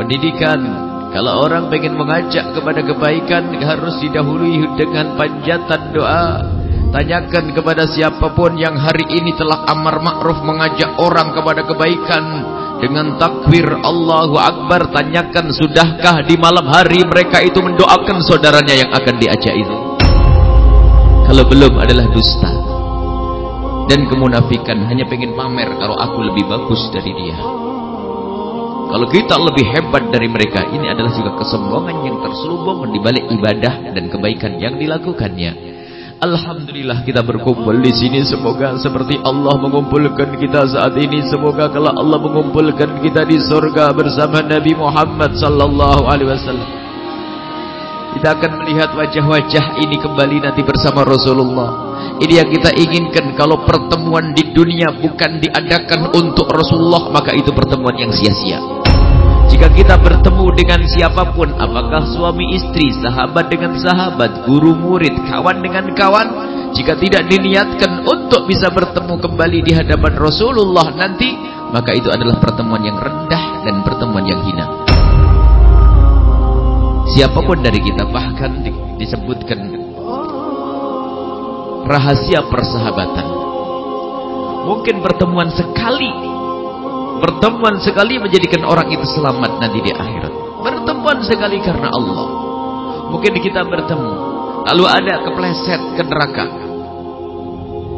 pendidikan. Kalau orang pengen mengajak kepada kebaikan harus didahului dengan panjatan doa. Tanyakan kepada siapa pun yang hari ini telah amar ma'ruf mengajak orang kepada kebaikan dengan takbir Allahu Akbar tanyakan sudahkah di malam hari mereka itu mendoakan saudaranya yang akan diajak itu. Kalau belum adalah dusta dan kemunafikan hanya pengen pamer kalau aku lebih bagus dari dia. Kalau kita lebih hebat dari mereka, ini adalah juga kesombongan yang terselubung di balik ibadah dan kebaikan yang dilakukannya. Alhamdulillah kita berkumpul di sini. Semoga seperti Allah mengumpulkan kita saat ini. Semoga kalau Allah mengumpulkan kita di surga bersama Nabi Muhammad sallallahu alaihi wasallam. Kita akan melihat wajah-wajah ini kembali nanti bersama Rasulullah. Ini yang kita inginkan kalau pertemuan di dunia bukan diadakan untuk Rasulullah maka itu pertemuan yang sia-sia jika kita bertemu dengan siapa pun, apakah suami istri, sahabat dengan sahabat, guru murid, kawan dengan kawan, jika tidak diniatkan untuk bisa bertemu kembali di hadapan Rasulullah nanti, maka itu adalah pertemuan yang rendah dan pertemuan yang hina. Siapa pun dari kita bahkan disebutkan rahasia persahabatan. Mungkin pertemuan sekali Pertemuan sekali menjadikan orang itu selamat nanti di akhirat. Pertemuan sekali karena Allah. Mungkin kita bertemu. Lalu ada kepleset ke neraka.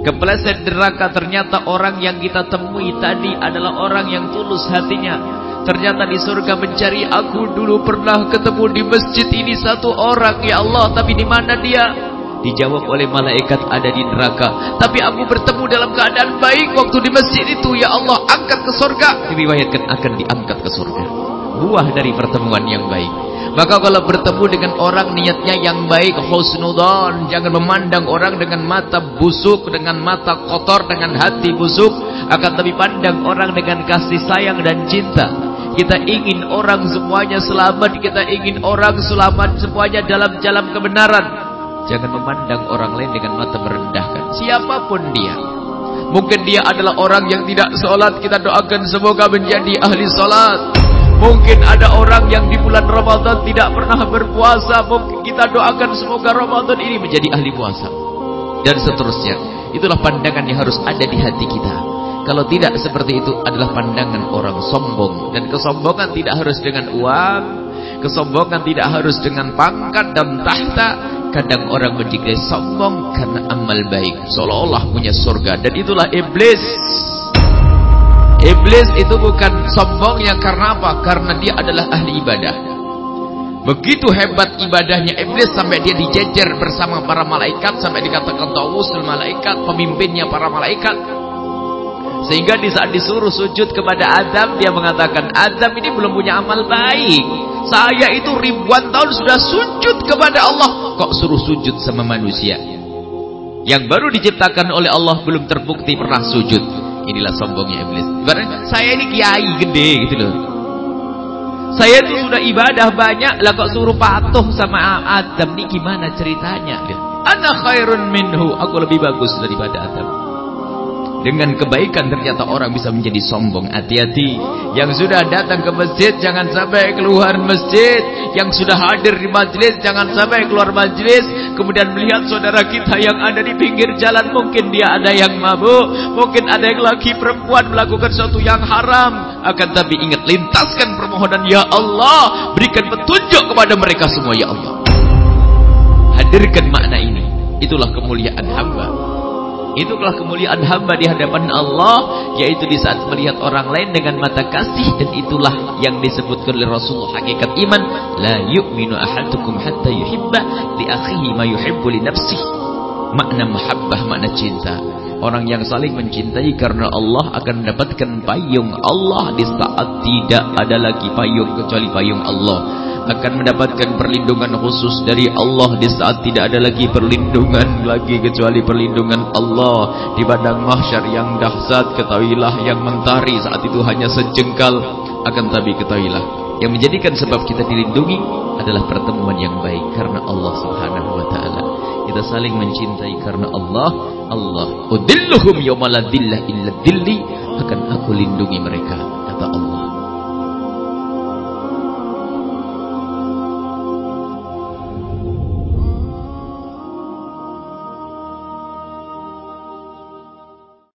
Kepleset neraka ternyata orang yang kita temui tadi adalah orang yang tulus hatinya. Ternyata di surga mencari aku dulu pernah ketemu di masjid ini satu orang ya Allah tapi di mana dia? Dijawab oleh malaikat ada di neraka. Tapi aku bertemu dalam keadaan baik waktu di masjid itu. Ya Allah, angkat ke surga. Diriwayatkan akan diangkat ke surga. Buah dari pertemuan yang baik. Maka kalau bertemu dengan orang niatnya yang baik, husnudon. Jangan memandang orang dengan mata busuk, dengan mata kotor, dengan hati busuk. Akan tapi pandang orang dengan kasih sayang dan cinta. Kita ingin orang semuanya selamat. Kita ingin orang selamat semuanya dalam jalan kebenaran. Jangan memandang orang lain dengan mata merendahkan. Siapa pun dia. Mungkin dia adalah orang yang tidak sholat. Kita doakan semoga menjadi ahli sholat. Mungkin ada orang yang di bulan Ramadan tidak pernah berpuasa. Mungkin kita doakan semoga Ramadan ini menjadi ahli puasa. Dan seterusnya. Itulah pandangan yang harus ada di hati kita. Kalau tidak seperti itu adalah pandangan orang sombong. Dan kesombongan tidak harus dengan uang. Kesombongan tidak harus dengan pangkat dan tahta. Kadang orang menjadi sombong karena amal baik. Seolah-olah punya surga. Dan itulah iblis. Iblis itu bukan sombongnya karena apa? Karena dia adalah ahli ibadah. Begitu hebat ibadahnya iblis sampai dia dijejer bersama para malaikat. Sampai dikatakan tawusul malaikat. Pemimpinnya para malaikat. Sehingga di saat disuruh sujud kepada Adam. Dia mengatakan Adam ini belum punya amal baik. Saya itu ribuan tahun sudah sujud kepada Allah. Kok suruh sujud sama manusia? Yang baru diciptakan oleh Allah belum terbukti pernah sujud. Inilah sombongnya iblis. saya ini kiai gede gitu loh. Saya itu sudah ibadah banyak lah kok suruh patuh sama Adam. Ini gimana ceritanya? Ana khairun minhu. Aku lebih bagus daripada Adam. Dengan kebaikan ternyata orang bisa menjadi sombong. Hati-hati. Yang sudah datang ke masjid jangan sampai keluar masjid. Yang sudah hadir di majlis jangan sampai keluar majlis. Kemudian melihat saudara kita yang ada di pinggir jalan. Mungkin dia ada yang mabuk. Mungkin ada yang lagi perempuan melakukan sesuatu yang haram. Akan tapi ingat lintaskan permohonan. Ya Allah. Berikan petunjuk kepada mereka semua. Ya Allah. Hadirkan makna ini. Itulah kemuliaan hamba. Itulah kemuliaan hamba di hadapan Allah yaitu di saat melihat orang lain dengan mata kasih dan itulah yang disebutkan oleh Rasulullah. Hakikat iman la yu'minu ahadukum hatta yuhibba li akhihi ma yuhibbu li makna mahabbah makna cinta. Orang yang saling mencintai karena Allah akan mendapatkan payung Allah di saat tidak ada lagi payung kecuali payung Allah akan mendapatkan perlindungan khusus dari Allah di saat tidak ada lagi perlindungan lagi kecuali perlindungan Allah. Di padang mahsyar yang dahsyat ketahuilah yang mentari saat itu hanya sejengkal. Akan tapi ketahuilah yang menjadikan sebab kita dilindungi adalah pertemuan yang baik karena Allah Subhanahu wa taala. Kita saling mencintai karena Allah. Allah udilluhum yawma illa dilli. Akan aku lindungi mereka kata Allah